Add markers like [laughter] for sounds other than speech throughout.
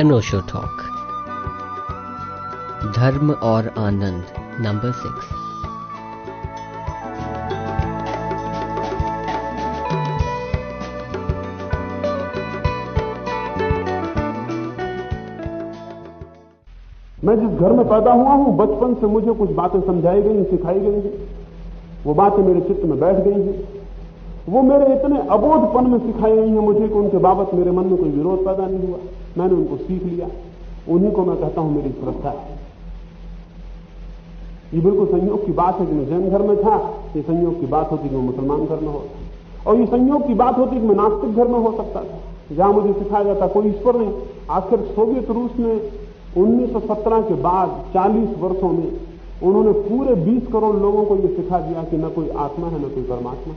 अनोशो talk धर्म और आनंद number six मैं जिस घर में पैदा हुआ हूँ, बचपन से मुझे कुछ बातें समझाई गई, सिखाई गई हैं। वो बातें मेरे चित्त में बैठ गई हैं। वो मेरे इतने अबोधपन में सिखाई गई हैं, मुझे कि उनके बाबत मेरे मन में कोई विरोध पैदा नहीं हुआ। मैंने उनको सीख लिया। उन्हीं को मैं कहता हूँ, मेरी श्रद्धा है। ये बिल्कुल संयोग की बात है कि मैं जैन घर में था, ये संयोग की बात होती कि मैं मुसलमान घर में होता। और ये संयोग की बात होती कि मैं नास्तिक घर में हो सकता था। जहाँ मुझे सिखाया जाता, कोई ईश्वर नहीं। आखिर सोवियत रूस ने 1917 के बाद 40 वर्षों में उन्होंने पूरे 20 करोड़ लोगों को यह सिखा दिया कि न कोई आत्मा है, न कोई परमात्मा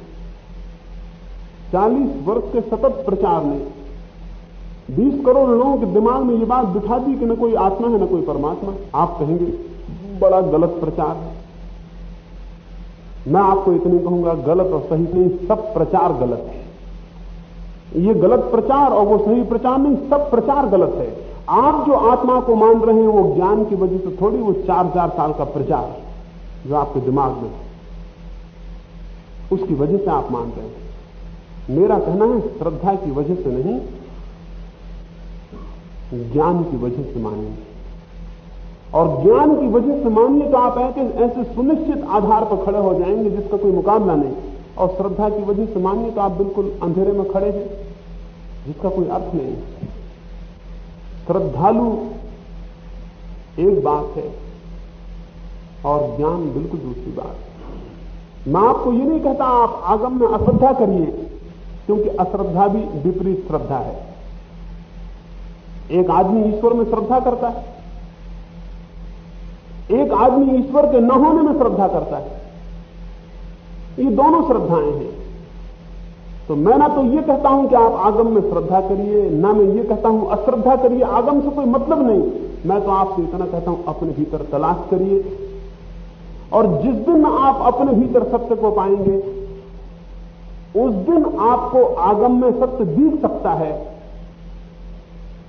40 वर्ष के सतत प्रचार ने 20 करोड़ लोगों के दिमाग में ये बात बिठा दी कि न कोई आत्मा है, न कोई परमात्मा। आप कहेंगे, बड़ा गलत प्रचार है। मैं आपको इतने कहूँगा, गलत और सही नहीं, सब प्रचार गलत है। ये गलत प्रचार और वो सही प्रचार नहीं, सब प्रचार गलत है। आप जो आत्मा को मान रहे हैं, वो ज्ञान की वजह से थोड़ी, वो चार चार साल का प्रचार जो आपके दिमाग में उसकी वजह से आप मान रहे हैं। मेरा कहना है, श्रद्धा की वजह से नहीं ज्ञान की वजह से मानेंगे और ज्ञान की वजह से मानिए तो आप ऐसे ऐसे सुनिश्चित आधार पर खड़े हो जाएँगे जिसका कोई मुकाबला नहीं। और श्रद्धा की वजह से मानिए तो आप बिल्कुल अंधेरे में खड़े हैं, जिसका कोई अर्थ नहीं। श्रद्धालु एक बात है और ज्ञान बिल्कुल दूसरी बात मैं आपको ये नहीं कहता आप आगम में अश्रद्धा करिए, क्योंकि अश्रद्धा भी विपरीत श्रद्धा है। एक आदमी ईश्वर में श्रद्धा करता है। एक आदमी ईश्वर के न होने में श्रद्धा करता है। ये दोनों श्रद्धाएँ हैं। तो मैं ना तो ये कहता हूँ कि आप आगम में श्रद्धा करिए, ना मैं ये कहता हूँ अश्रद्धा करिए। आगम से कोई मतलब नहीं। मैं तो आपसे इतना कहता हूँ, अपने भीतर तलाश करिए। और जिस दिन आप अपने भीतर सत्य को पाएँगे, उस दिन आपको आगम में सत्य दिख सकता है।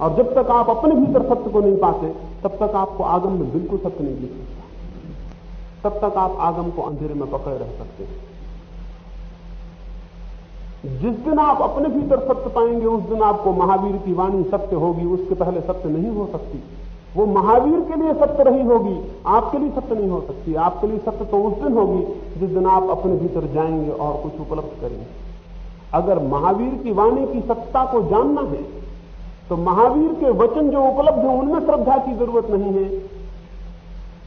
और जब तक आप अपने भीतर सत्य को नहीं पाते, तब तक आपको आगम में बिल्कुल सत्य नहीं दिख सकता। तब तक आप आगम को अंधेरे में पकड़े रह सकते हैं। जिस दिन आप अपने भीतर सत्य पाएँगे, उस दिन आपको महावीर की वाणी सत्य होगी, उसके पहले सत्य नहीं हो सकती। वो महावीर के लिए सत्य रही होगी, आपके लिए सत्य नहीं हो सकती। आपके लिए सत्य तो उस दिन होगी जिस दिन आप अपने भीतर जाएँगे और कुछ उपलब्ध करेंगे। अगर महावीर की वाणी की सत्ता को जानना है तो महावीर के वचन जो उपलब्ध है, उनमें श्रद्धा की ज़रूरत नहीं है।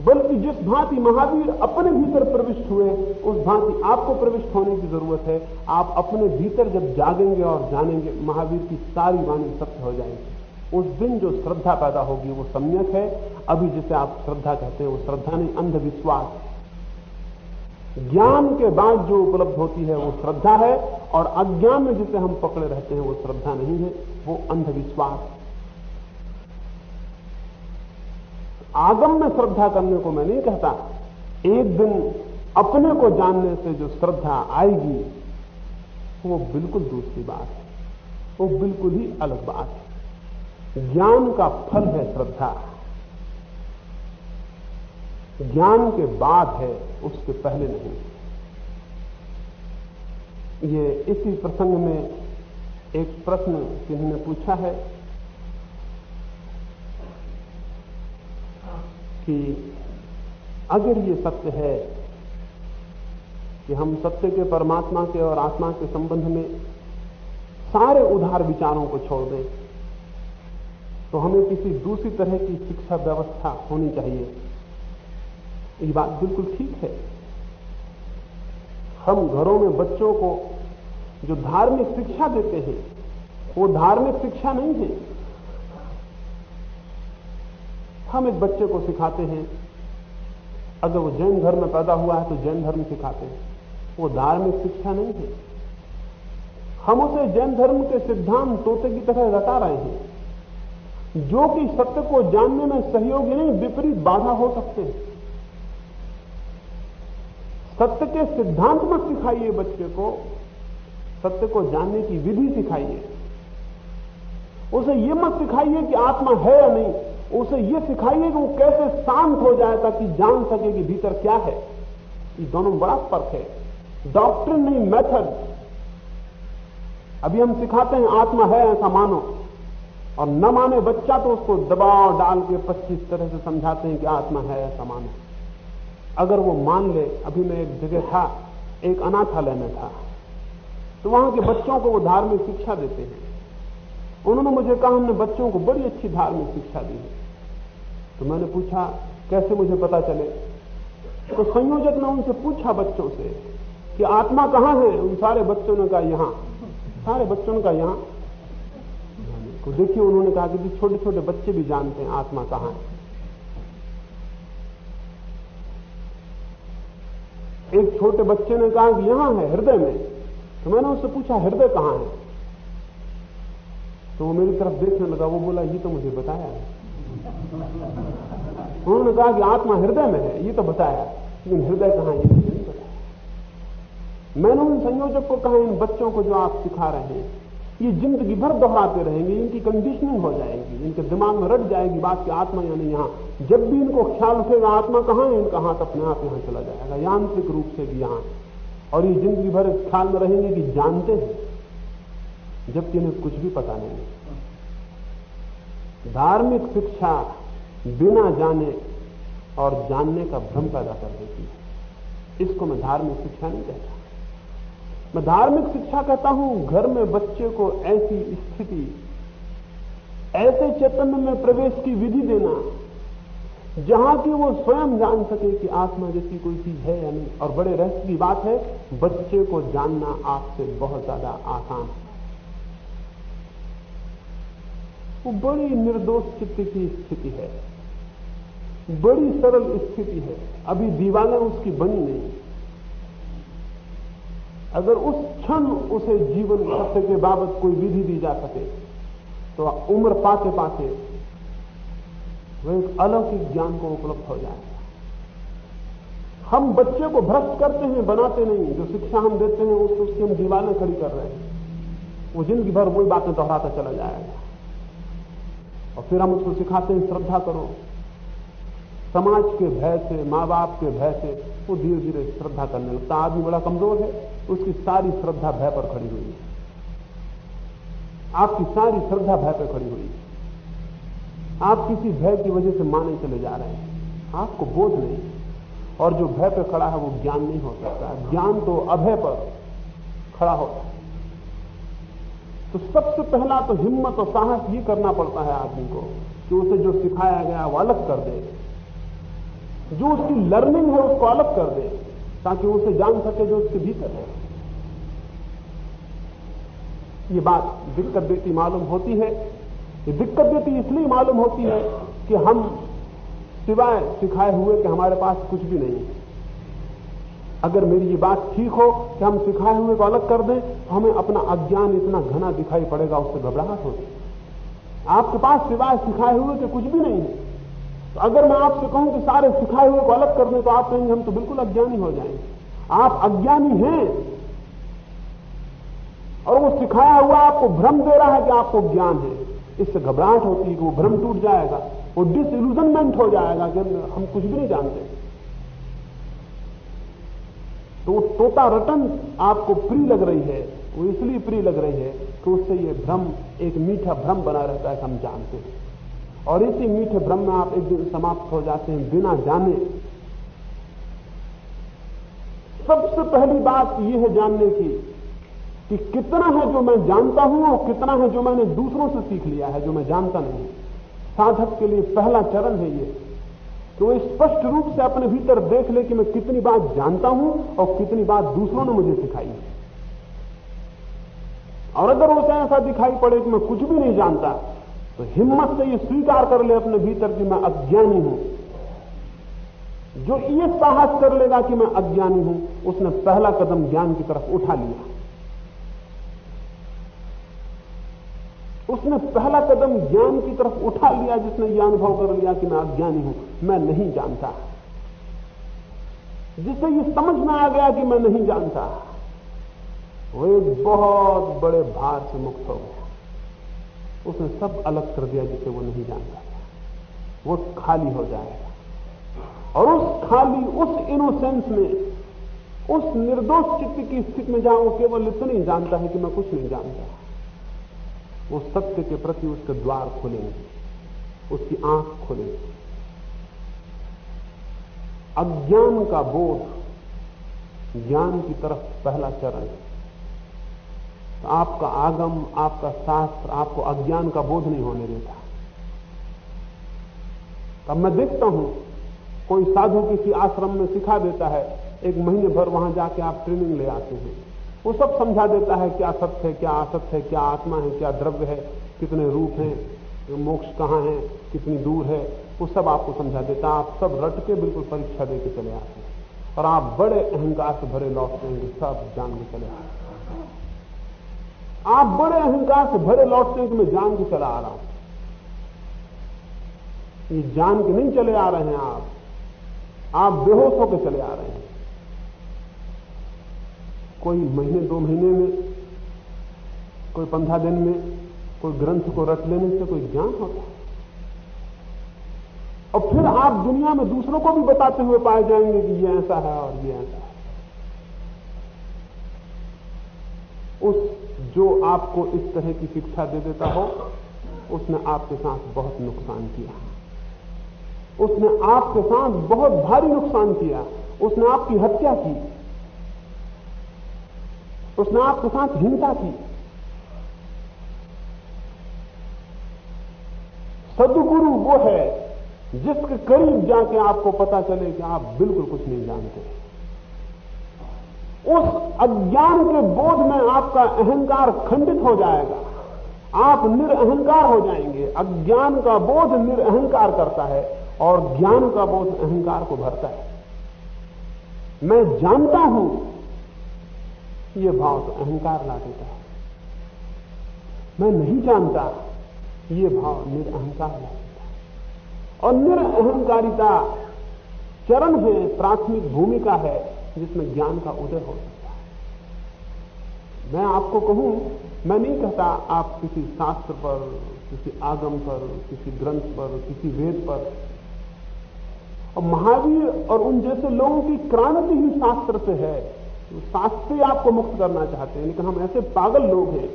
बल्कि जिस भांति महावीर अपने भीतर प्रविष्ट हुए, उस भांति आपको प्रविष्ट होने की ज़रूरत है। आप अपने भीतर जब जागेंगे और जानेंगे, महावीर की सारी वाणी सत्य हो जाएँगी। उस दिन जो श्रद्धा पैदा होगी, वो सम्यक है। अभी जिसे आप श्रद्धा कहते हैं, वो श्रद्धा नहीं, अंधविश्वास। ज्ञान के बाद जो उपलब्ध होती है वो श्रद्धा है और अज्ञान में जिसे हम पकड़े रहते हैं वो श्रद्धा नहीं है, वो अंधविश्वास। आगम में श्रद्धा करने को मैं नहीं कहता। एक दिन अपने को जानने से जो श्रद्धा आएगी, वो बिल्कुल दूसरी बात है। वो बिल्कुल ही अलग बात है। ज्ञान का फल है श्रद्धा। ज्ञान के बाद है, उसके पहले नहीं। ये इसी प्रसंग में एक प्रश्न किन्होंने पूछा है कि अगर ये सत्य है कि हम सत्य के परमात्मा के और आत्मा के संबंध में सारे उधार विचारों को छोड़ दें तो हमें किसी दूसरी तरह की शिक्षा व्यवस्था होनी चाहिए। ये बात बिल्कुल ठीक है। हम घरों में बच्चों को जो धार्मिक शिक्षा देते हैं, वो धार्मिक शिक्षा नहीं है। हम एक बच्चे को सिखाते हैं, अगर वो जैन धर्म में पैदा हुआ है तो जैन धर्म सिखाते हैं। वो धार्मिक शिक्षा नहीं है। हम उसे जैन धर्म के सिद्धांत तोते की तरह रटा रहे हैं, जो कि सत्य को जानने में सहयोगी नहीं, विपरीत बाधा हो सकते हैं। सत्य के सिद्धांत मत सिखाइए बच्चे को। सत्य को जानने की विधि सिखाइए। उसे ये मत सिखाइए कि आत्मा है या नहीं। उसे ये सिखाइए कि वो कैसे शांत हो जाए ताकि जान सके कि भीतर क्या है। ये दोनों बड़ा फ़र्क है। डॉक्टर नहीं मेथड अभी हम सिखाते हैं आत्मा है ऐसा मानो। और न माने बच्चा तो उसको दबाव डाल के पच्चीस तरह से समझाते हैं कि आत्मा है ऐसा मानो। अगर वो मान ले, अभी मैं एक जगह था, एक अनाथालय में था तो वहाँ के बच्चों को वो धार्मिक शिक्षा देते हैं। उन्होंने मुझे कहा, हमने बच्चों को बड़ी अच्छी धार्मिक शिक्षा दी है। तो मैंने पूछा, कैसे मुझे पता चले? तो संयोजक ने उनसे पूछा बच्चों से कि आत्मा कहाँ है? उन सारे बच्चों ने कहा, यहाँ। सारे बच्चों ने कहा, यहाँ। तो देखिए, उन्होंने कहा कि छोटे छोटे बच्चे भी जानते हैं आत्मा कहाँ है। एक छोटे बच्चे ने कहा कि यहाँ है हृदय में। तो मैंने उससे पूछा, हृदय कहाँ है? तो वो मेरी तरफ़ देखने लगा, वो बोला, ये तो मुझे बताया है। [laughs] उन्होंने कहा कि आत्मा हृदय में है, ये तो बताया। लेकिन हृदय कहाँ ये मुझे नहीं बताया मैंने उन संयोजक को कहा, इन बच्चों को जो आप सिखा रहे हैं, ये ज़िंदगी भर दोहराते रहेंगे, इनकी कंडीशनिंग हो जाएगी, इनके दिमाग में रट जाएगी बात की आत्मा यानी यहाँ। जब भी इनको ख्याल उठेगा, आत्मा कहाँ है? इनका हाथ अपने आप यहाँ चला जाएगा, यांत्रिक रूप से भी यहाँ। और ये ज़िंदगी भर ख्याल में रहेंगे कि जानते हैं, जबकि इन्हें कुछ भी पता नहीं धार्मिक शिक्षा बिना जाने और जानने का भ्रम पैदा कर देती है। इसको मैं धार्मिक शिक्षा नहीं कहता। मैं धार्मिक शिक्षा कहता हूँ, घर में बच्चे को ऐसी स्थिति, ऐसे चैतन्य में प्रवेश की विधि देना जहाँ की वो स्वयं जान सके कि आत्मा जैसी कोई चीज़ है या नहीं। और बड़े रहस्य की बात है, बच्चे को जानना आपसे बहुत ज़्यादा आसान है। वो बड़ी निर्दोष चित्त की स्थिति है। बड़ी सरल स्थिति है। अभी दीवाना उसकी बनी नहीं। अगर उस क्षण उसे जीवन सत्य के बाबत कोई विधि दी जा सके तो उम्र पाते पाते वो एक अलौकिक ज्ञान को उपलब्ध हो जाएगा हम बच्चे को भ्रष्ट करते हैं, बनाते नहीं जो शिक्षा हम देते हैं, उसको उसकी हम दीवारें खड़ी कर रहे हैं। वो ज़िंदगी भर वही बातें दोहराता चला जाएगा। और फिर हम उसको सिखाते हैं, श्रद्धा करो। समाज के भय से माँ बाप के भय से वो धीरे धीरे श्रद्धा करने लगता आदमी बड़ा कमज़ोर है, उसकी सारी श्रद्धा भय पर खड़ी हुई है। आपकी सारी श्रद्धा भय पर खड़ी हुई है। आप किसी भय की वजह से माने चले जा रहे हैं। आपको बोध नहीं। और जो भय पर खड़ा है, वो ज्ञान नहीं हो सकता। ज्ञान तो अभय पर खड़ा होता है। तो सबसे पहला तो हिम्मत और साहस ये करना पड़ता है आदमी को कि उसे जो सिखाया गया, वो अलग कर दे। जो उसकी लर्निंग है, उसको अलग कर दे, ताकि उसे जान सके जो उसके भीतर है। ये बात दिक्कत देती मालूम होती है। ये दिक्कत देती इसलिए मालूम होती है कि हम सिवाय सिखाए हुए कि हमारे पास कुछ भी नहीं है। अगर मेरी ये बात ठीक हो कि हम सिखाए हुए को अलग कर दें तो हमें अपना अज्ञान इतना घना दिखाई पड़ेगा, उससे घबराहट होती आपके पास सिवाय सिखाए हुए के कुछ भी नहीं है। तो अगर मैं आपसे कहूँ कि सारे सिखाए हुए को अलग कर दें तो आप कहेंगे, हम तो बिल्कुल अज्ञानी हो जाएँगे। आप अज्ञानी हैं। और वो सिखाया हुआ आपको भ्रम दे रहा है कि आपको ज्ञान है। इससे घबराहट होती है कि वो भ्रम टूट जाएगा, वो डिसइल्यूजनमेंट हो जाएगा कि हम कुछ भी नहीं जानते। तो वो तोता रटन आपको प्री लग रही है, वो इसलिए प्री लग रही है कि उससे ये भ्रम, एक मीठा भ्रम बना रहता है हम जानते हैं। और इसी मीठे भ्रम में आप एक दिन समाप्त हो जाते हैं, बिना जाने। सबसे पहली बात यह है जानने की कि कितना है जो मैं जानता हूँ और कितना है जो मैंने दूसरों से सीख लिया है, जो मैं जानता नहीं साधक के लिए पहला चरण है ये। तो स्पष्ट रूप से अपने भीतर देख ले कि मैं कितनी बात जानता हूँ और कितनी बात दूसरों ने मुझे सिखाई। है और अगर उसे ऐसा दिखाई पड़े कि मैं कुछ भी नहीं जानता तो हिम्मत से ये स्वीकार कर ले अपने भीतर कि मैं अज्ञानी हूँ। जो ये साहस कर लेगा कि मैं अज्ञानी हूँ, उसने पहला कदम ज्ञान की तरफ़ उठा लिया। उसने पहला कदम ज्ञान की तरफ़ उठा लिया, जिसने यह अनुभव कर लिया कि मैं अज्ञानी हूँ, मैं नहीं जानता। जिसे ये समझ में आ गया कि मैं नहीं जानता, वो एक बहुत बड़े भार से मुक्त हो गया। उसने सब अलग कर दिया जिसे वो नहीं जानता वो खाली हो जाएगा। और उस खाली, उस इनोसेंस में, उस निर्दोष चित्त की स्थिति में वो केवल इतना ही जानता है कि मैं कुछ नहीं जानता। वो सत्य के प्रति उसके द्वार खुलेंगे उसकी आँख खुलेगी अज्ञान का बोध ज्ञान की तरफ़ पहला चरण है। तो आपका आगम, आपका शास्त्र, आपको अज्ञान का बोध नहीं होने देता। अब मैं देखता हूँ, कोई साधु किसी आश्रम में सिखा देता है, एक महीने भर वहाँ जाके आप ट्रेनिंग ले आते हैं। वो सब समझा देता है क्या सत्य है, क्या असत्य है, क्या आत्मा है, क्या द्रव्य है, कितने रूप हैं, मोक्ष कहाँ है, कितनी दूर है, वो सब आपको समझा देता है। आप सब रट के बिल्कुल परीक्षा दे के चले आते हैं। और आप बड़े अहंकार से भरे लौटते हैं सब जान के चले आते आप बड़े अहंकार से भरे लौटते हैं कि मैं जान के चला आ रहा हूँ। ये जान के नहीं चले आ रहे हैं आप। आप बेहोश होकर चले आ रहे हैं। कोई महीने, दो महीने में, कोई पंद्रह दिन में, कोई ग्रंथ को रट लेने से कोई ज्ञान होता है। और फिर आप दुनिया में दूसरों को भी बताते हुए पाए जाएँगे कि ये ऐसा है और ये ऐसा है। उस जो आपको इस तरह की शिक्षा दे देता हो, उसने आपके साथ बहुत नुकसान किया। उसने आपके साथ बहुत भारी नुकसान किया। उसने आपकी हत्या की। उसने आपके साथ हिंसा की। सदगुरु वो है जिसके करीब जाके आपको पता चले कि आप बिल्कुल कुछ नहीं जानते। उस अज्ञान के बोध में आपका अहंकार खंडित हो जाएगा। आप निरअहंकार हो जाएँगे। अज्ञान का बोध निरअहंकार करता है और ज्ञान का बोध अहंकार को भरता है। मैं जानता हूँ ये भाव तो अहंकार ला देता है। मैं नहीं जानता ये भाव निरअहंकार ला देता है। और निरअहंकारिता चरण है प्राथमिक भूमिका है, जिसमें ज्ञान का उदय हो सकता है। मैं आपको कहूँ, मैं नहीं कहता आप किसी शास्त्र पर, किसी आगम पर, किसी ग्रंथ पर, किसी वेद पर। और महावीर और उन जैसे लोगों की क्रांति ही शास्त्र से है शास्त्र ही आपको मुक्त करना चाहते हैं। लेकिन हम ऐसे पागल लोग हैं,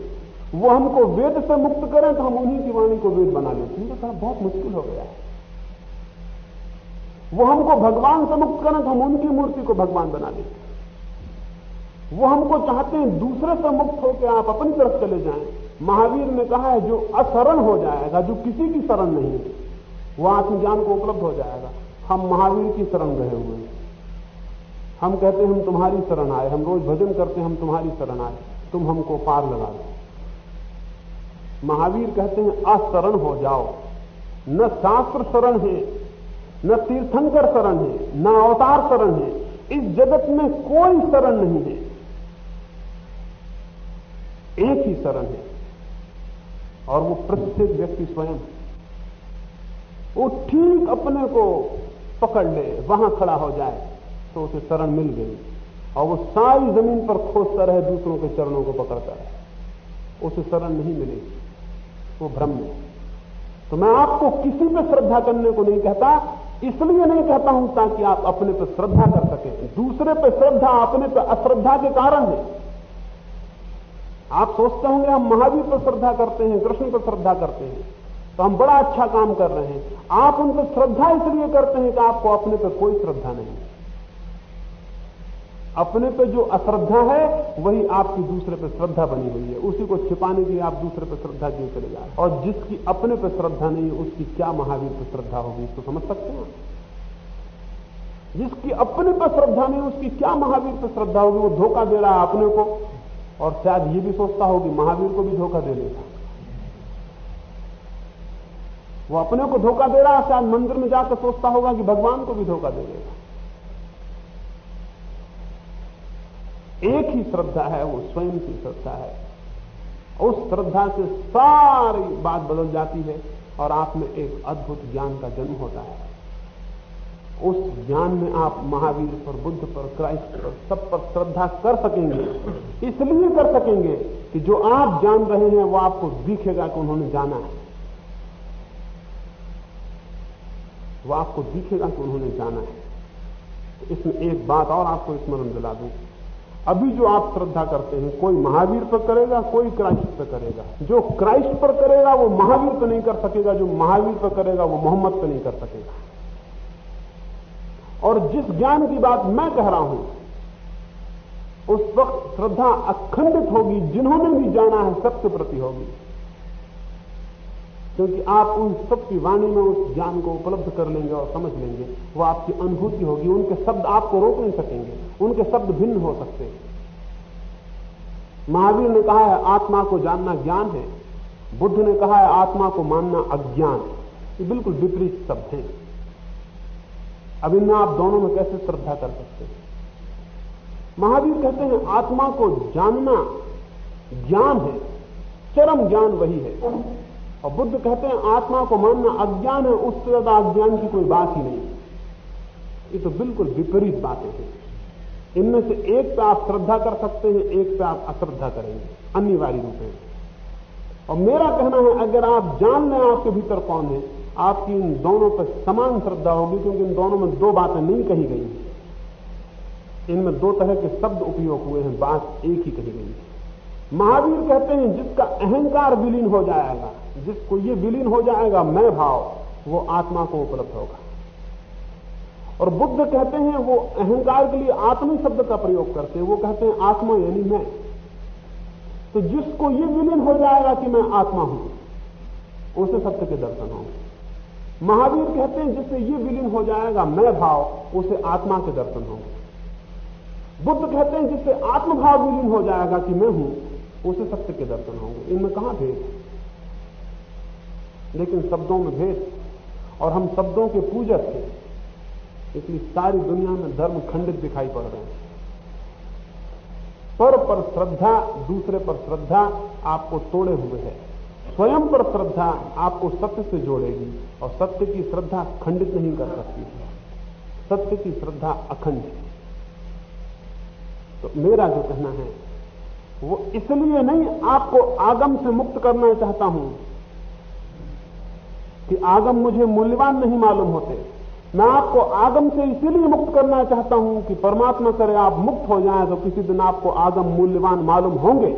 वो हमको वेद से मुक्त करें तो हम उन्हीं की वाणी को वेद बना लेते हैं। तो बहुत मुश्किल हो गया है। वो हमको भगवान से मुक्त करें तो हम उनकी मूर्ति को भगवान बना लेते हैं। वो हमको चाहते हैं दूसरे से मुक्त होकर आप अपनी तरफ़ चले जाएँ। महावीर ने कहा है, जो असरण हो जाएगा, जो किसी की शरण नहीं है वो आत्मज्ञान को उपलब्ध हो जाएगा। हम महावीर की शरण रहे हुए हैं। हम कहते हैं, हम तुम्हारी शरण आए, हम रोज भजन करते हैं, हम तुम्हारी शरण आए, तुम हमको पार लगा दो। महावीर कहते हैं अशरण हो जाओ। न शास्त्र शरण है, न तीर्थंकर शरण है, न अवतार शरण है। इस जगत में कोई शरण नहीं है। एक ही शरण है। और वो प्रत्येक व्यक्ति स्वयं वो ठीक अपने को पकड़ ले, वहाँ खड़ा हो जाए। तो उसे शरण मिल गई। और वो सारी ज़मीन पर खोजता रहे, दूसरों के चरणों को पकड़ता रहे। उसे शरण नहीं मिलेगी वो भ्रम में। तो मैं आपको किसी पर श्रद्धा करने को नहीं कहता, इसलिए नहीं कहता हूँ ताकि आप अपने पर श्रद्धा कर सकें। दूसरे पर श्रद्धा अपने पर अश्रद्धा के कारण है। आप सोचते होंगे, हम महावीर पर श्रद्धा करते हैं, कृष्ण पर श्रद्धा करते हैं तो हम बड़ा अच्छा काम कर रहे हैं। आप उन पर श्रद्धा इसलिए करते हैं कि आपको अपने पर कोई श्रद्धा नहीं। है अपने पे जो अश्रद्धा है, वही आपकी दूसरे पे श्रद्धा बनी हुई है। उसी को छिपाने के लिए आप दूसरे पे श्रद्धा किए चले जाए और जिसकी अपने पे श्रद्धा नहीं है, उसकी क्या महावीर पे श्रद्धा होगी, इसको समझ सकते हैं जिसकी अपने पर श्रद्धा नहीं, उसकी क्या महावीर पर श्रद्धा होगी? वो धोखा दे रहा है अपने को। और शायद ये भी सोचता होगी महावीर को भी धोखा दे देगा वो अपने को धोखा दे रहा है, शायद मंदिर में जाकर सोचता होगा कि भगवान को भी धोखा दे देगा। एक ही श्रद्धा है, वो स्वयं की श्रद्धा है। उस श्रद्धा से सारी बात बदल जाती है और आप में एक अद्भुत ज्ञान का जन्म होता है। उस ज्ञान में आप महावीर पर, बुद्ध पर, क्राइस्ट पर, सब पर श्रद्धा कर सकेंगे। इसलिए कर सकेंगे कि जो आप जान रहे हैं, वो आपको दिखेगा कि उन्होंने जाना है। वो आपको दिखेगा कि उन्होंने जाना है। इसमें एक बात और आपको स्मरण दिला दूँ। अभी जो आप श्रद्धा करते हैं, कोई महावीर पर करेगा, कोई क्राइस्ट पर करेगा। जो क्राइस्ट पर करेगा, वो महावीर पर नहीं कर सकेगा, जो महावीर पर करेगा, वो मोहम्मद पर नहीं कर सकेगा। और जिस ज्ञान की बात मैं कह रहा हूँ, उस वक्त श्रद्धा अखंडित होगी, जिन्होंने भी जाना है, सबके प्रति होगी। क्योंकि आप उन सबकी वाणी में, उस ज्ञान को उपलब्ध कर लेंगे और समझ लेंगे। वो आपकी अनुभूति होगी। उनके शब्द आपको रोक नहीं सकेंगे। उनके शब्द भिन्न हो सकते हैं। महावीर ने कहा है, आत्मा को जानना ज्ञान है। बुद्ध ने कहा है, आत्मा को मानना अज्ञान ये बिल्कुल विपरीत शब्द हैं। अब इनमें आप दोनों में कैसे श्रद्धा कर सकते हैं? महावीर कहते हैं, आत्मा को जानना ज्ञान है। चरम ज्ञान वही है। और बुद्ध कहते हैं, आत्मा को मानना अज्ञान है उससे ज़्यादा अज्ञान की कोई बात ही नहीं। ये तो बिल्कुल विपरीत बातें हैं। इनमें से एक पे आप श्रद्धा कर सकते हैं, एक पे आप अश्रद्धा करेंगे, अनिवार्य रूप में और मेरा कहना है, अगर आप जान लें आपके भीतर कौन है, आपकी इन दोनों पर समान श्रद्धा होगी, क्योंकि इन दोनों में दो बातें नहीं कही गई इनमें दो तरह के शब्द उपयोग हुए हैं, बात एक ही कही गई है। महावीर कहते हैं, जिसका अहंकार विलीन हो जाएगा, जिसको ये विलीन हो जाएगा, मैं भाव, वो आत्मा को उपलब्ध होगा। और बुद्ध कहते हैं, वो अहंकार के लिए आत्मी शब्द का प्रयोग करते हैं। वो कहते हैं, आत्मा यानी मैं। तो जिसको ये विलीन हो जाएगा कि मैं आत्मा हूँ, उसे सत्य के दर्शन होंगे। महावीर कहते हैं, जिससे ये विलीन हो जाएगा, मैं भाव, उसे आत्मा के दर्शन होंगे। बुद्ध कहते हैं, जिससे आत्मभाव विलीन हो जाएगा कि मैं हूँ उसे सत्य के दर्शन होंगे। इनमें कहाँ भेद? लेकिन शब्दों में भेद। और हम शब्दों के पूजक थे इसलिए सारी दुनिया में धर्म खंडित दिखाई पड़ रहे हैं। पर पर श्रद्धा, दूसरे पर श्रद्धा आपको तोड़े हुए है। स्वयं पर श्रद्धा आपको सत्य से जोड़ेगी। और सत्य की श्रद्धा खंडित नहीं कर सकती है। सत्य की श्रद्धा अखंड है। तो मेरा जो कहना है वो इसलिए नहीं, आपको आगम से मुक्त करना चाहता हूँ कि आगम मुझे मूल्यवान नहीं मालूम होते। मैं आपको आगम से इसीलिए मुक्त करना चाहता हूँ कि परमात्मा करे आप मुक्त हो जाएँ तो किसी दिन आपको आगम मूल्यवान मालूम होंगे।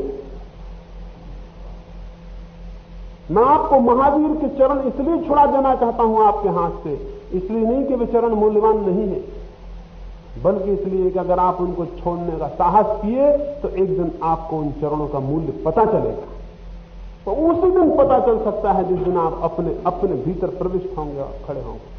मैं आपको महावीर के चरण इसलिए छुड़ा देना चाहता हूँ आपके हाथ से, इसलिए नहीं कि वे चरण मूल्यवान नहीं है। बल्कि इसलिए कि अगर आप उनको छोड़ने का साहस किए तो एक दिन आपको उन चरणों का मूल्य पता चलेगा। तो उसी दिन पता चल सकता है जिस दिन आप अपने अपने भीतर प्रविष्ट होंगे और खड़े होंगे।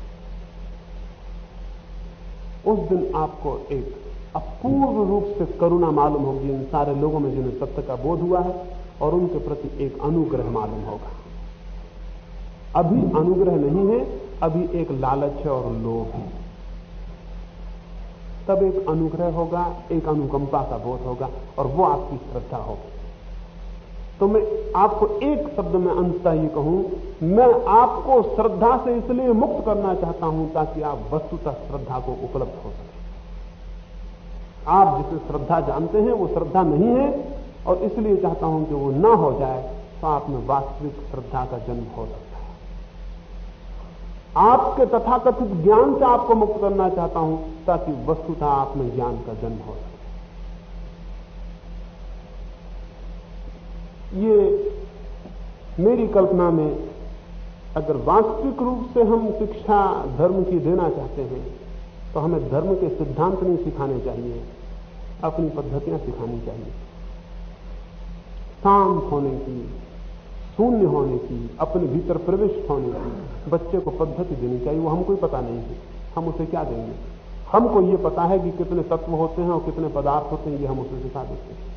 उस दिन आपको एक अपूर्व रूप से करुणा मालूम होगी इन सारे लोगों में जिन्हें सत्य का बोध हुआ है, और उनके प्रति एक अनुग्रह मालूम होगा। अभी अनुग्रह नहीं है, अभी एक लालच है और लोभ है। तब एक अनुग्रह होगा, एक अनुकंपा का बोध होगा और वो आपकी श्रद्धा होगी। तो मैं आपको एक शब्द में अंततः ये कहूँ, मैं आपको श्रद्धा से इसलिए मुक्त करना चाहता हूँ ताकि आप वस्तुतः श्रद्धा को उपलब्ध हो सके। आप जिसे श्रद्धा जानते हैं, वो श्रद्धा नहीं है और इसलिए चाहता हूँ कि वो ना हो जाए तो आप में वास्तविक श्रद्धा का जन्म हो सकता है आपके तथाकथित ज्ञान से आपको मुक्त करना चाहता हूँ, ताकि वस्तुतः आप में ज्ञान का जन्म हो सके। ये मेरी कल्पना में अगर वास्तविक रूप से हम शिक्षा धर्म की देना चाहते हैं तो हमें धर्म के सिद्धांत नहीं सिखाने चाहिए, अपनी पद्धतियाँ सिखानी चाहिए। शांत होने की शून्य होने की, अपने भीतर प्रविष्ट होने की बच्चे को पद्धति देनी चाहिए, वो हमको ही पता नहीं है। हम उसे क्या देंगे? हमको ये पता है कि कितने तत्व होते हैं और कितने पदार्थ होते हैं, ये हम उसे सिखा देते हैं।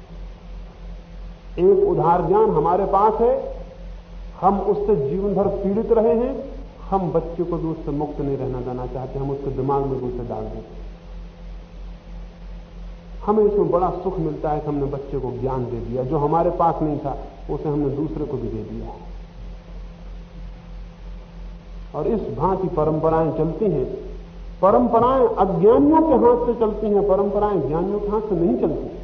एक उधार ज्ञान हमारे पास है, हम उससे जीवन भर पीड़ित रहे हैं, हम बच्चे को भी उससे मुक्त नहीं रहना देना चाहते, हम उसके दिमाग में भी उसे डाल देते हमें इसमें बड़ा सुख मिलता है कि हमने बच्चे को ज्ञान दे दिया, जो हमारे पास नहीं था, उसे हमने दूसरे को भी दे दिया और इस भांति परंपराएँ चलती हैं। परंपराएँ अज्ञानियों के हाथ से चलती हैं, परंपराएँ ज्ञानियों के हाथ से नहीं चलती।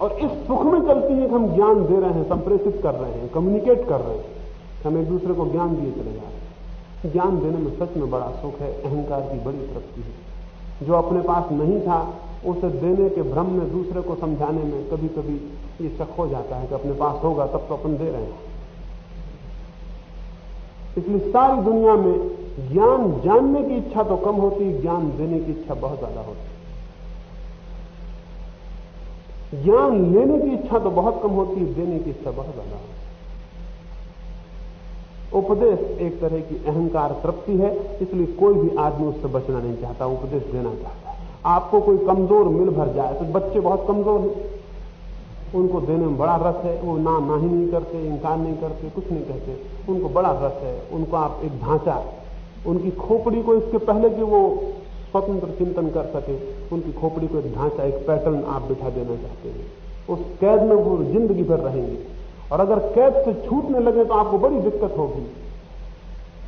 और इस सुख में चलती है कि हम ज्ञान दे रहे हैं, संप्रेषित कर रहे हैं कम्युनिकेट कर रहे हैं हम एक दूसरे को ज्ञान दिए चले जा रहे हैं। ज्ञान देने में सच में बड़ा सुख है, अहंकार की बड़ी तरक्की है। जो अपने पास नहीं था, उसे देने के भ्रम में दूसरे को समझाने में कभी कभी ये शक हो जाता है कि अपने पास होगा, तब तो अपन दे रहे हैं। इसलिए सारी दुनिया में ज्ञान जानने की इच्छा तो कम होती ज्ञान देने की इच्छा बहुत ज़्यादा होती ज्ञान लेने की इच्छा तो बहुत कम होती देने की इच्छा बहुत ज़्यादा होती उपदेश एक तरह की अहंकार तृप्ति है, इसलिए कोई भी आदमी उससे बचना नहीं चाहता, उपदेश देना चाहता है। आपको कोई कमज़ोर मिल भर जाए तो बच्चे बहुत कमज़ोर हैं। उनको देने में बड़ा रस है, वो ना ना ही नहीं करते, इंकार नहीं करते, कुछ नहीं कहते। उनको बड़ा रस है, उनको आप एक ढांचा, उनकी खोपड़ी को इसके पहले कि वो स्वतंत्र चिंतन कर सके, उनकी खोपड़ी को एक ढांचा, एक पैटर्न आप बिठा देना चाहते हैं। उस कैद में वो ज़िंदगी भर रहेंगे। और अगर कैद से छूटने लगे तो आपको बड़ी दिक्कत होगी।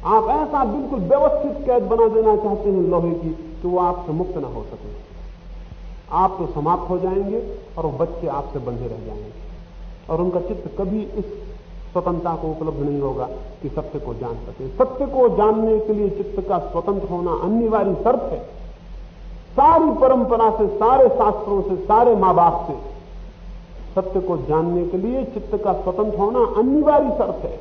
आप ऐसा बिल्कुल व्यवस्थित कैद बना देना चाहते हैं लोहे की, कि वो आपसे मुक्त ना हो सके। आप तो समाप्त हो जाएँगे और वो बच्चे आपसे बंधे रह जाएँगे। और उनका चित्त कभी इस स्वतंत्रता को उपलब्ध नहीं होगा कि सत्य को जान सके। सत्य को जानने के लिए चित्त का स्वतंत्र होना अनिवार्य शर्त है। सारी परंपरा से, सारे शास्त्रों से, सारे माँ बाप से सत्य को जानने के लिए चित्त का स्वतंत्र होना अनिवार्य शर्त है।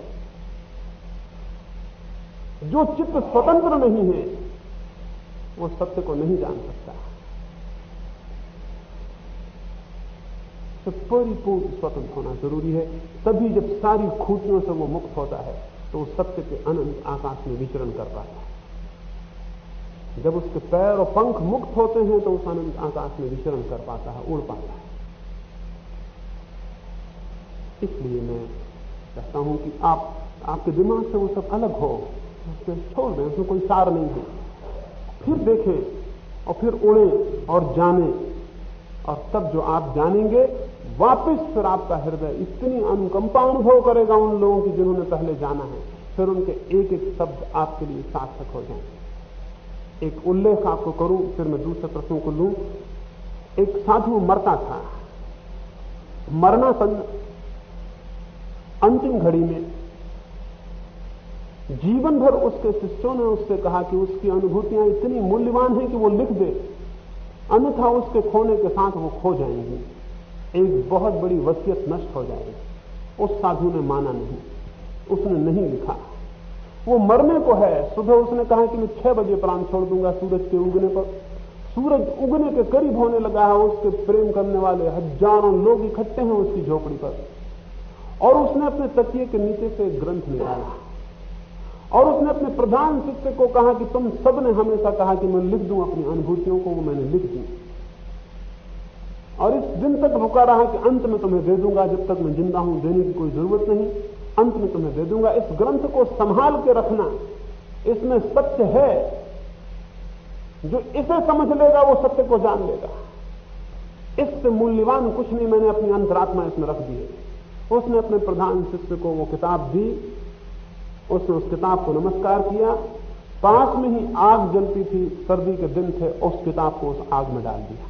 जो चित्त स्वतंत्र नहीं है, वो सत्य को नहीं जान सकता। तो परिपूर्ण स्वतंत्र होना ज़रूरी है। तभी जब सारी खूटियों से वो मुक्त होता है तो उस सत्य के अनंत आकाश में विचरण कर पाता है। जब उसके पैर और पंख मुक्त होते हैं तो उस अनंत आकाश में विचरण कर पाता है, उड़ पाता है। इसलिए मैं चाहता हूँ कि आप, आपके दिमाग से वो सब अलग हो। उसके छोड़ दें, उसमें कोई सार नहीं है। फिर देखें और फिर उड़े और जाने। और तब जो आप जानेंगे, वापस फिर आपका हृदय इतनी अनुकंपा अनुभव करेगा उन लोगों की जिन्होंने पहले जाना है। फिर उनके एक एक शब्द आपके लिए सार्थक हो जाएँगे एक उल्लेख आपको करूँ, फिर मैं दूसरे प्रश्नों को लूँ। एक साधु मरता था। मरना अंतिम घड़ी में जीवन भर उसके शिष्यों ने उससे कहा कि उसकी अनुभूतियाँ इतनी मूल्यवान हैं कि वो लिख दे, अन्यथा उसके खोने के साथ वो खो जाएँगी। एक बहुत बड़ी वसीयत नष्ट हो जाएगी। उस साधु ने माना नहीं। उसने नहीं लिखा। वो मरने को है। सुबह उसने कहा कि मैं छह बजे प्राण छोड़ दूँगा सूरज के उगने पर। सूरज उगने के करीब होने लगा है। उसके प्रेम करने वाले हज़ारों लोग इकट्ठे हैं उसकी झोपड़ी पर। और उसने अपने तकिए के नीचे से ग्रंथ निकाला। और उसने अपने प्रधान शिक्षक को कहा कि तुम सबने हमेशा कहा कि मैं लिख दूँ अपनी अनुभूतियों को, वो मैंने लिख दी। और इस दिन तक रुका रहा कि अंत में तुम्हें दे दूँगा, जब तक मैं ज़िंदा हूँ, देने की कोई ज़रूरत नहीं। अंत में तुम्हें दे दूँगा। इस ग्रंथ को संभाल के रखना इसमें सत्य है। जो इसे समझ लेगा, वो सत्य को जान लेगा। इससे मूल्यवान कुछ नहीं मैंने अपनी अंतरात्मा इसमें रख दी है। उसने अपने प्रधान शिष्य को वो किताब दी, उसने उस किताब को नमस्कार किया। पास में ही आग जलती थी, सर्दी के दिन थे, उस किताब को उस आग में डाल दिया।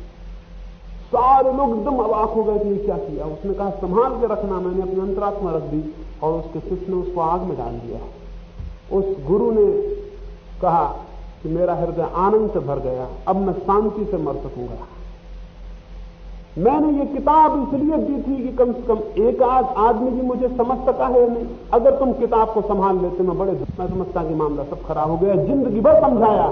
सारे लोग एकदम अवाक हो गए कि क्या किया? उसने कहा, संभाल के रखना, मैंने अपनी अंतरात्मा रख दी और उसके शिष्य ने उसको आग में डाल दिया। उस गुरु ने कहा कि मेरा हृदय आनंद से भर गया, अब मैं शांति से मर सकूँगा। मैंने ये किताब इसलिए दी थी कि कम से कम एक आध आदमी भी मुझे समझ सका है नहीं। अगर तुम किताब को संभाल लेते, मैं बड़े मैं समझता कि मामला सब खराब हो गया। ज़िंदगी भर समझाया।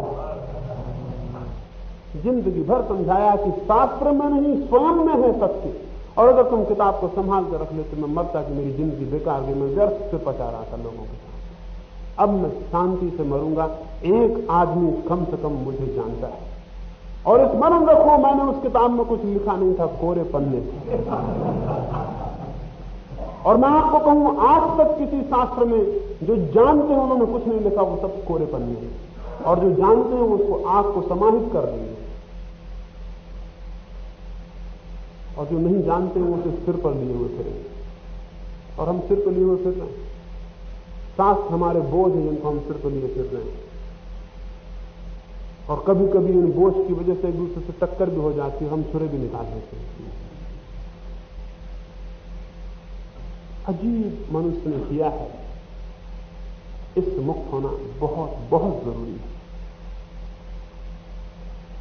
ज़िंदगी भर समझाया कि शास्त्र में नहीं, स्वयं में है सत्य। और अगर तुम किताब को संभाल कर रख लेते, मैं मरता कि मेरी ज़िंदगी बेकार गई, मैं व्यर्थ से पचा रहा था लोगों के साथ। अब मैं शांति से मरूँगा। एक आदमी कम से कम मुझे जानता है। और इस स्मरण रखो, मैंने उस किताब में कुछ लिखा नहीं था, कोरे पन्ने और मैं आपको कहूँ, आज तक किसी शास्त्र में जो जानते हैं, उन्होंने कुछ नहीं लिखा, वो सब कोरे पन्ने और जो जानते हैं उसको आग को समाहित कर देंगे। और जो नहीं जानते हैं वो उसे सिर पर लिए हुए फिरेंगे। और हम सिर पर लिए हुए फिर रहे हैं। शास्त्र हमारे बोझ हैं, जिनको हम सिर पर लिए फिर रहे हैं। और कभी कभी इन बोझ की वजह से एक दूसरे से टक्कर भी हो जाती है, हम छुरे भी निकाल देते हैं। अजीब मनुष्य ने किया है। इससे मुक्त होना बहुत बहुत ज़रूरी है।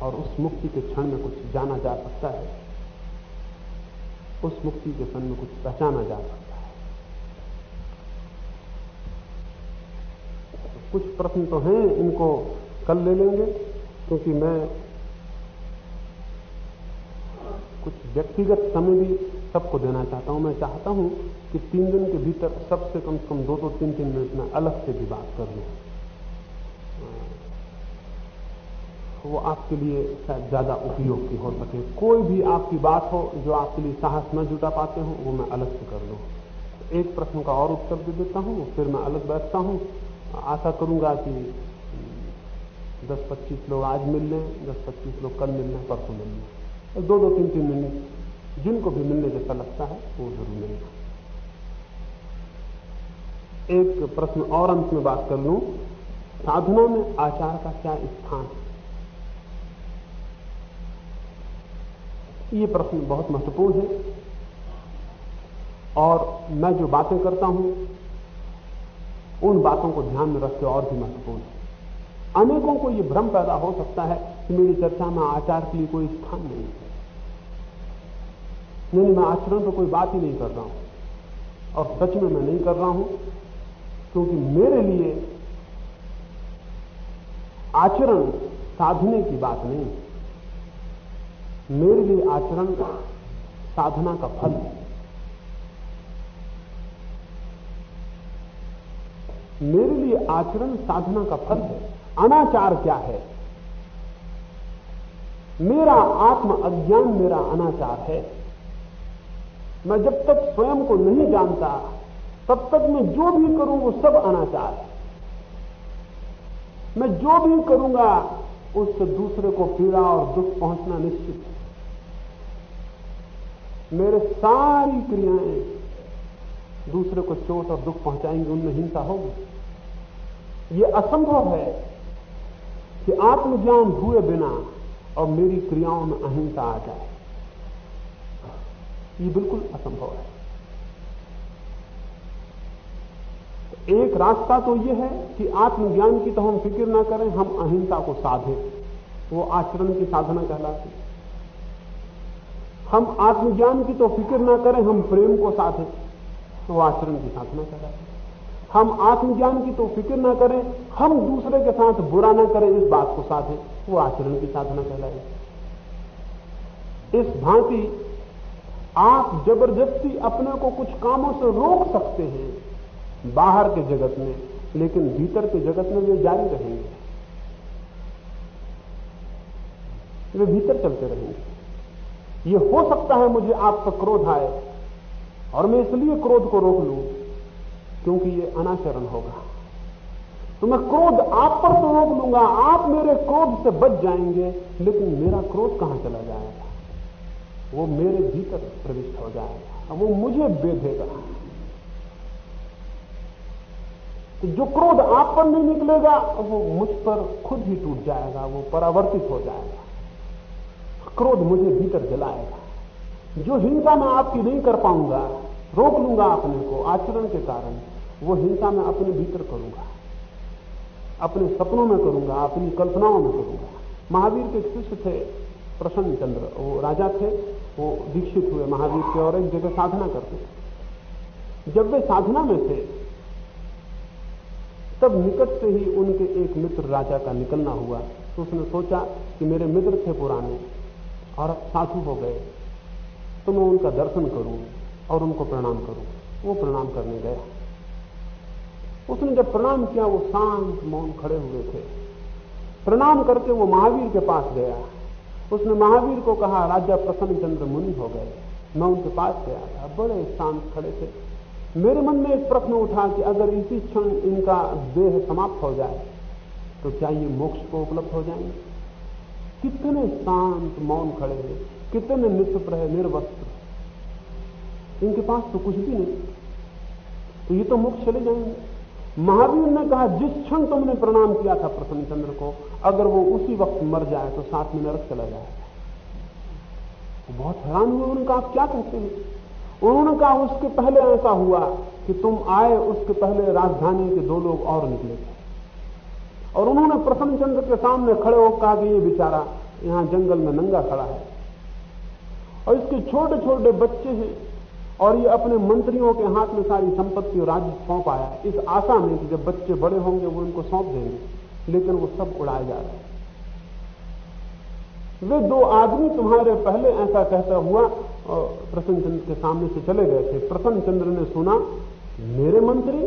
और उस मुक्ति के क्षण में कुछ जाना जा सकता है। उस मुक्ति के क्षण में कुछ पहचाना जा सकता है। कुछ प्रश्न तो हैं, इनको कल ले लेंगे। क्योंकि मैं कुछ व्यक्तिगत समय भी सबको देना चाहता हूँ। मैं चाहता हूँ कि तीन दिन के भीतर सबसे कम से कम दो दो तीन तीन मिनट में अलग से भी बात कर लूँ। वो आपके लिए शायद ज़्यादा उपयोग की हो सके। कोई भी आपकी बात हो जो आपके लिए साहस न जुटा पाते हो, वो मैं अलग से कर लूँ। एक प्रश्न का और उत्तर दे देता हूँ, फिर मैं अलग बैठता हूँ। आशा करूँगा कि 10-25 लोग आज मिल लें 10-25 लोग कल मिल लें परसों मिल लें दो दो तीन तीन मिनट जिनको भी मिलने जैसा लगता है, वो ज़रूर मिलेगा। एक प्रश्न और अंत में बात कर लू। साधना में आचार का क्या स्थान है? ये प्रश्न बहुत महत्वपूर्ण है। और मैं जो बातें करता हूँ, उन बातों को ध्यान में रखते और भी महत्वपूर्ण है। अनेकों को यह भ्रम पैदा हो सकता है कि मेरी चर्चा में आचार के लिए कोई स्थान नहीं है। नहीं, मैं आचरण पर कोई बात ही नहीं कर रहा हूँ। और सच में मैं नहीं कर रहा हूँ, क्योंकि मेरे लिए आचरण साधने की बात नहीं मेरे लिए आचरण साधना का फल है। मेरे लिए आचरण साधना का फल है। अनाचार क्या है? मेरा आत्म अज्ञान मेरा अनाचार है। मैं जब तक स्वयं को नहीं जानता, तब तक मैं जो भी करूँ, वो सब अनाचार है। मैं जो भी करूँगा, उससे दूसरे को पीड़ा और दुख पहुँचना निश्चित है। मेरे सारी क्रियाएँ दूसरे को चोट और दुख पहुंचाएँगी, उनमें हिंसा होगी। ये असंभव है। कि आत्मज्ञान हुए बिना और मेरी क्रियाओं में अहिंसा आ जाए। ये बिल्कुल असंभव है। तो एक रास्ता तो यह है कि आत्मज्ञान की तो हम फ़िक्र ना करें, हम अहिंसा को साधें। वो आचरण की साधना कहलाती हम आत्मज्ञान की तो फ़िक्र ना करें, हम प्रेम को साधें। वो आचरण की साधना कहलाती हम आत्मज्ञान की तो फ़िक्र ना करें, हम दूसरे के साथ बुरा ना करें, इस बात को साधे वो आचरण की साधना कहलाएगी इस भांति आप ज़बरदस्ती अपने को कुछ कामों से रोक सकते हैं, बाहर के जगत में, लेकिन भीतर के जगत में वे जारी रहेंगे। वे भीतर चलते रहेंगे। ये हो सकता है मुझे आप पर क्रोध आए, और मैं इसलिए क्रोध को रोक लूँ क्योंकि ये अनाचरण होगा। तो मैं क्रोध आप पर तो रोक लूँगा, आप मेरे क्रोध से बच जाएँगे, लेकिन मेरा क्रोध कहाँ चला जाएगा? वो मेरे भीतर प्रविष्ट हो जाएगा वो मुझे बेधेगा। तो जो क्रोध आप पर नहीं निकलेगा, वो मुझ पर खुद ही टूट जाएगा, वो परावर्तित हो जाएगा। क्रोध मुझे भीतर जलाएगा। जो हिंसा मैं आपकी नहीं कर पाऊँगा, रोक लूँगा अपने को आचरण के कारण। वो हिंसा मैं अपने भीतर करूँगा। अपने सपनों में करूँगा, अपनी कल्पनाओं में करूँगा। महावीर के शिष्य थे प्रसन्न चंद्र वो राजा थे, वो दीक्षित हुए महावीर के और एक जगह साधना करते थे। जब वे साधना में थे, तब निकट से ही उनके एक मित्र राजा का निकलना हुआ। तो उसने सोचा कि मेरे मित्र थे पुराने और अब साधु हो गए तो मैं उनका दर्शन करूँ और उनको प्रणाम करूँ। वो प्रणाम करने गया। उसने जब प्रणाम किया, वो शांत मौन खड़े हुए थे। प्रणाम करके वो महावीर के पास गया। उसने महावीर को कहा, राजा प्रसन्न चंद्र मुनि हो गए। मैं उनके पास गया था। बड़े शांत खड़े थे। मेरे मन में एक प्रश्न उठा कि अगर इसी क्षण इनका देह समाप्त हो जाए तो क्या ये मोक्ष को उपलब्ध हो जाएँगे? कितने शांत मौन खड़े हैं कितने निष्प्र है निर्वस्त्र। इनके पास तो कुछ भी नहीं। तो ये तो मोक्ष चले जाएँगे। महावीर ने कहा, जिस क्षण तुमने प्रणाम किया था प्रसन्न चंद्र को, अगर वो उसी वक्त मर जाए तो साथ में नरक चला जाए। वो बहुत हैरान हुए, उन्होंने कहा, आप क्या कहते हैं? उन्होंने कहा, उसके पहले ऐसा हुआ कि तुम आए, उसके पहले राजधानी के दो लोग और निकले। थे और उन्होंने प्रसन्न चंद्र के सामने खड़े होकर कहा कि ये बेचारा यहाँ जंगल में नंगा खड़ा है। और इसके छोटे छोटे बच्चे हैं और ये अपने मंत्रियों के हाथ में सारी संपत्ति और राज्य सौंप आया इस आशा में कि जब बच्चे बड़े होंगे, वो इनको सौंप देंगे, लेकिन वो सब उड़ाए जा रहे हैं। वे दो आदमी तुम्हारे पहले ऐसा कहता हुआ प्रसन्न चंद्र के सामने से चले गए थे। प्रसन्न चंद्र ने सुना, मेरे मंत्री,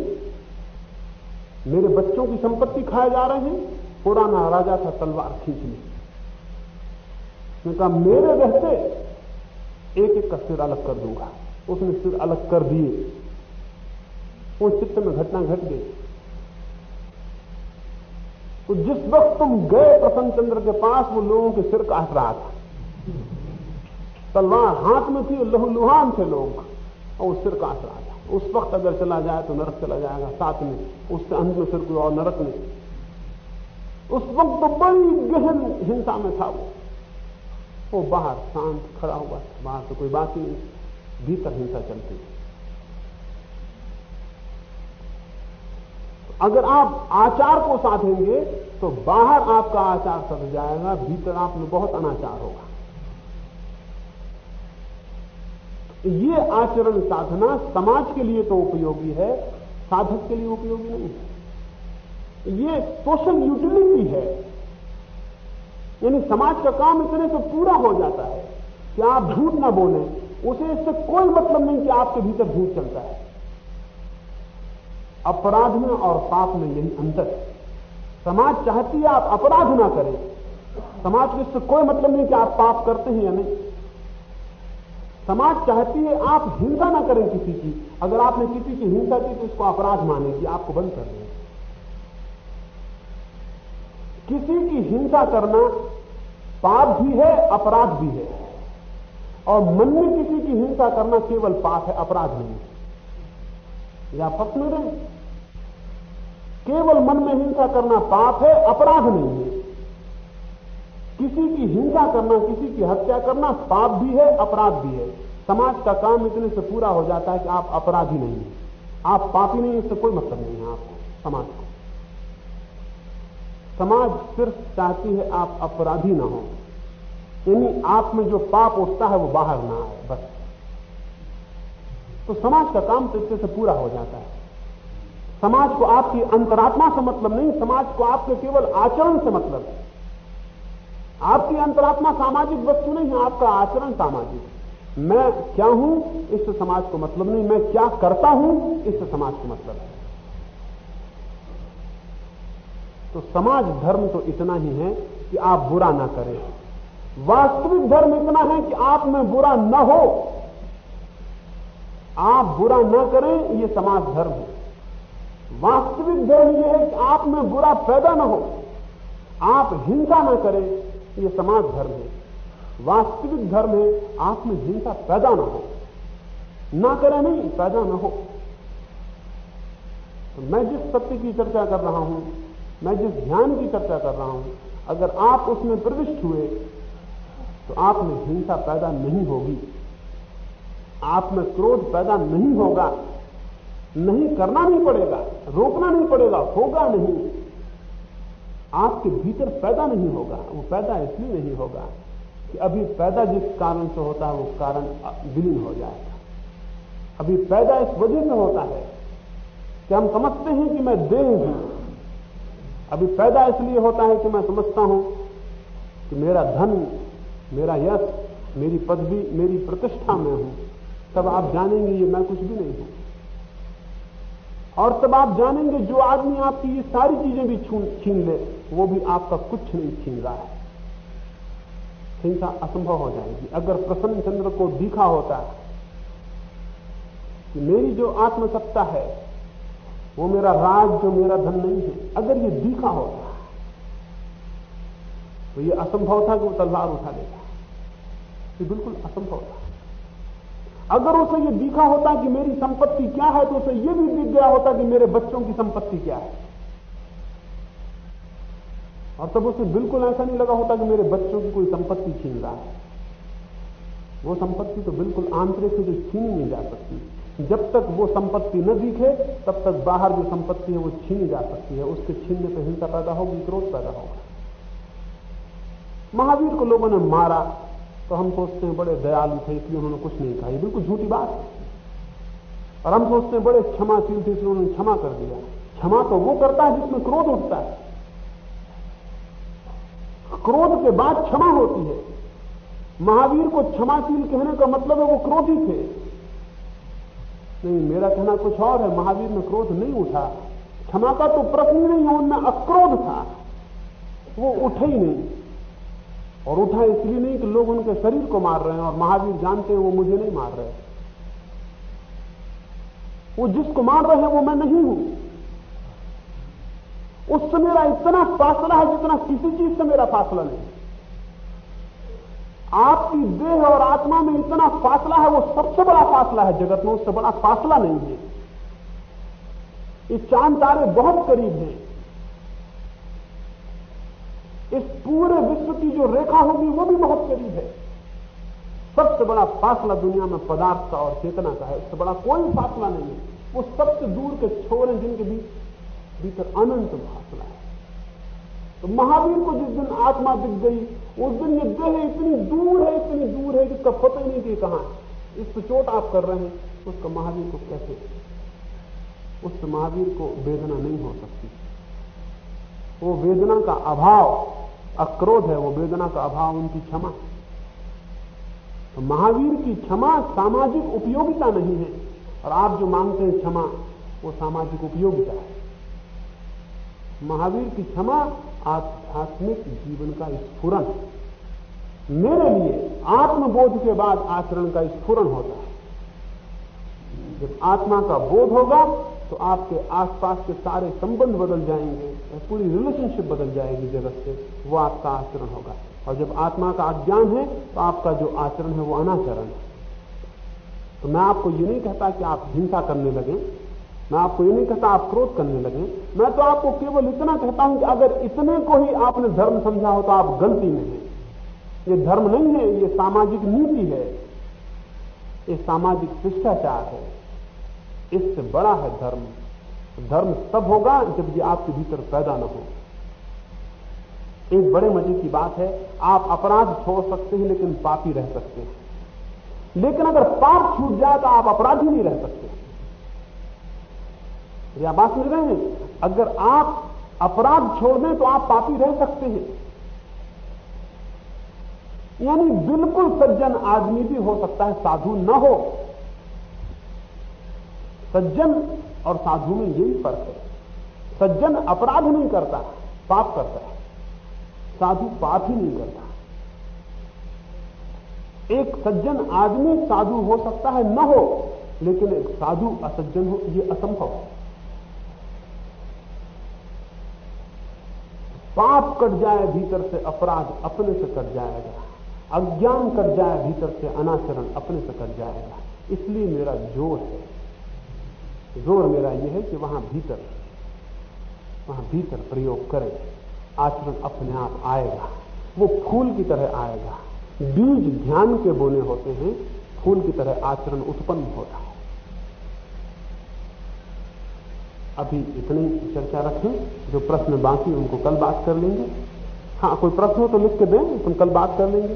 मेरे बच्चों की संपत्ति खाए जा रहे हैं, पुराना राजा था तलवार खींच ली। कहा, मेरे रहते एक एक का सिर अलग कर दूँगा। उसने सिर अलग कर दिए। वो चित्त में घटना घट गई। तो जिस वक्त तुम गए प्रसन्न चंद्र के पास, वो लोगों के सिर काट रहा था। तलवार हाथ में थी, लहू लुहान थे लोग। और वो सिर काट रहा था। उस वक्त अगर चला जाए तो नरक चला जाएगा, साथ में। उससे अंत में फिर कोई और नरक नहीं। उस वक्त तो बड़ी गहन हिंसा में था वो। वो बाहर शांत खड़ा हुआ था। बाहर तो कोई बात ही नहीं। भीतर हिंसा चलती थी अगर आप आचार को साधेंगे तो बाहर आपका आचार सद जाएगा, भीतर आप में बहुत अनाचार होगा। ये आचरण साधना समाज के लिए तो उपयोगी है, साधक के लिए उपयोगी नहीं है। ये सोशल यूटिलिटी है। यानी समाज का काम इतने से पूरा हो जाता है कि आप झूठ ना बोले। उसे इससे कोई मतलब नहीं कि आपके भीतर झूठ चलता है। अपराध में और पाप में यही अंतर समाज चाहती है आप अपराध ना करें। समाज को इससे कोई मतलब नहीं कि आप पाप करते हैं या नहीं। समाज चाहती है आप हिंसा ना करें किसी की। अगर आपने किसी की हिंसा की तो इसको अपराध मानेगी आपको बंद कर देंगे किसी की हिंसा करना पाप भी है, अपराध भी है। और मन में किसी की हिंसा करना केवल पाप है, अपराध नहीं। या फ़र्क में रहे? केवल मन में हिंसा करना पाप है, अपराध नहीं है। किसी की हिंसा करना, किसी की हत्या करना पाप भी है, अपराध भी है। समाज का काम इतने से पूरा हो जाता है कि आप अपराधी नहीं है। आप पापी नहीं इससे कोई मतलब नहीं है आपको, समाज को। समाज सिर्फ़ चाहती है आप अपराधी ना हो। यानी आप में जो पाप उठता है, वो बाहर ना आए, बस। तो समाज का काम तो इससे पूरा हो जाता है। समाज को आपकी अंतरात्मा से मतलब नहीं, समाज को आपके केवल आचरण से मतलब है। आपकी अंतरात्मा सामाजिक वस्तु नहीं है, आपका आचरण सामाजिक मैं क्या हूँ, इससे समाज को मतलब नहीं। मैं क्या करता हूँ, इससे समाज को मतलब है। तो समाज धर्म तो इतना ही है कि आप बुरा ना करें। वास्तविक धर्म इतना है कि आप में बुरा न हो। आप बुरा न करें, ये समाज धर्म है। वास्तविक धर्म यह है कि आप में बुरा पैदा न हो। आप हिंसा न करें, ये समाज धर्म है। वास्तविक धर्म है, आप में हिंसा पैदा न हो। ना करें नहीं, पैदा न हो। तो मैं जिस सत्य की चर्चा कर रहा हूँ, मैं जिस ध्यान की चर्चा कर रहा हूँ, अगर आप उसमें प्रविष्ट हुए तो आप में हिंसा पैदा नहीं होगी। आप में क्रोध पैदा नहीं होगा। नहीं करना नहीं पड़ेगा, रोकना नहीं पड़ेगा, होगा नहीं। आपके भीतर पैदा नहीं होगा, वो पैदा इसलिए नहीं होगा कि अभी पैदा जिस कारण से होता है, वो कारण विलीन हो जाएगा। अभी पैदा इस वजह से होता है कि हम समझते हैं कि मैं देह हूँ। अभी पैदा इसलिए होता है कि मैं समझता हूँ कि मेरा धन मेरा यश, मेरी पदवी, मेरी प्रतिष्ठा में हूँ। तब आप जानेंगे ये मैं कुछ भी नहीं हूँ। और तब आप जानेंगे जो आदमी आपकी ये सारी चीज़ें भी छीन ले, वो भी आपका कुछ नहीं छीन रहा है। हिंसा असंभव हो जाएगी। अगर प्रसन्न चंद्र को दिखा होता कि मेरी जो आत्मसत्ता है, वो मेरा राज, जो मेरा धन नहीं है, अगर ये दिखा होता तो ये असंभव था कि वो तलवार उठा लेता। ये बिल्कुल असंभव था। अगर उसे ये दिखा होता कि मेरी संपत्ति क्या है तो उसे ये भी दिख गया होता कि मेरे बच्चों की संपत्ति क्या है। और तब उसे बिल्कुल ऐसा नहीं लगा होता कि मेरे बच्चों की कोई संपत्ति छीन रहा है। वो संपत्ति तो बिल्कुल आंतरिक से जो छीनी नहीं जा सकती। जब तक वो संपत्ति न दिखे, तब तक बाहर जो संपत्ति है वो छीनी जा सकती है। उसके छीनने पर हिंसा पैदा होगी, क्रोध पैदा होगा। महावीर को लोगों ने मारा तो हम सोचते हैं बड़े दयालु थे इसलिए उन्होंने कुछ नहीं कहा। बिल्कुल झूठी बात है। और हम सोचते हैं बड़े क्षमाशील थे, इसलिए उन्होंने क्षमा कर दिया। क्षमा तो वो करता है जिसमें क्रोध उठता है। क्रोध के बाद क्षमा होती है। महावीर को क्षमाशील कहने का मतलब है वो क्रोधी थे। नहीं, मेरा कहना कुछ और है। महावीर में क्रोध नहीं उठा। क्षमा का तो प्रश्न नहीं, उनमें अक्रोध था। वो उठे ही नहीं। और उठा इसलिए नहीं कि लोग उनके शरीर को मार रहे हैं और महावीर जानते हैं वो मुझे नहीं मार रहे। वो जिसको मार रहे हैं वो मैं नहीं हूँ। उससे मेरा इतना फासला है जितना किसी चीज़ से मेरा फासला नहीं। आपकी देह और आत्मा में इतना फासला है, वो सबसे बड़ा फासला है। जगत में उससे बड़ा फासला नहीं है। ये चाँद तारे बहुत करीब हैं इस पूरे विश्व की जो रेखा होगी वो भी बहुत करीब है। सबसे बड़ा फासला दुनिया में पदार्थ का और चेतना का है। उससे बड़ा कोई फासला नहीं है। वो सबसे दूर के छोर हैं जिनके बीच, भीतर अनंत फासला है। तो महावीर को जिस दिन आत्मा दिख गई, उस दिन ये देह इतनी दूर है, इतनी दूर है कि उसका पता ही नहीं कि कहाँ इस पर चोट आप कर रहे हैं उसका महावीर को कैसे? उस महावीर को वेदना नहीं हो सकती। वो वेदना का अभाव अक्रोध है, वो वेदना का अभाव, उनकी क्षमा। तो महावीर की क्षमा सामाजिक उपयोगिता नहीं है, और आप जो मांगते हैं क्षमा, वो सामाजिक उपयोगिता है। महावीर की क्षमा आध्यात्मिक जीवन का स्फुरन मेरे लिए आत्मबोध के बाद आचरण का स्फुरन होता है। जब आत्मा का बोध होगा तो आपके आसपास के सारे संबंध बदल जाएँगे पूरी रिलेशनशिप बदल जाएगी जगत से, वो आपका आचरण होगा। और जब आत्मा का अज्ञान है तो आपका जो आचरण है, वो अनाचरण है। तो मैं आपको ये नहीं कहता कि आप हिंसा करने लगे, मैं आपको ये नहीं कहता आप क्रोध करने लगे, मैं तो आपको केवल इतना कहता हूँ कि अगर इतने को ही आपने धर्म समझा हो तो आप गलती में हैं। ये धर्म नहीं है, ये सामाजिक नीति है, ये सामाजिक शिष्टाचार है। इससे बड़ा है धर्म। धर्म तब होगा जब ये आपके भीतर पैदा न हो। एक बड़े मज़े की बात है, आप अपराध छोड़ सकते हैं, लेकिन पापी रह सकते हैं। लेकिन अगर पाप छूट जाए तो आप अपराधी नहीं रह सकते। या बात समझ रहे हैं? अगर आप अपराध छोड़ दें तो आप पापी रह सकते हैं। यानी बिल्कुल सज्जन आदमी भी हो सकता है, साधु न हो। सज्जन और साधु में यही फ़र्क है। सज्जन अपराध नहीं करता, पाप करता है। साधु पाप ही नहीं करता। एक सज्जन आदमी साधु हो सकता है, न हो, लेकिन एक साधु असज्जन हो यह असंभव है। पाप कट जाए, भीतर से अपराध अपने से कट जाएगा। अज्ञान कट जाए, भीतर से अनाचरण अपने से कट जाएगा। इसलिए मेरा ज़ोर है। ज़ोर मेरा यह है कि वहाँ भीतर वहाँ भीतर प्रयोग करें। आचरण अपने आप आएगा। वो फूल की तरह आएगा। बीज ध्यान के बोने होते हैं, फूल की तरह आचरण उत्पन्न होता है। अभी इतनी चर्चा रखें, जो प्रश्न बाकी उनको कल बात कर लेंगे। हाँ कोई प्रश्न हो तो लिख के दें, अपन कल बात कर लेंगे।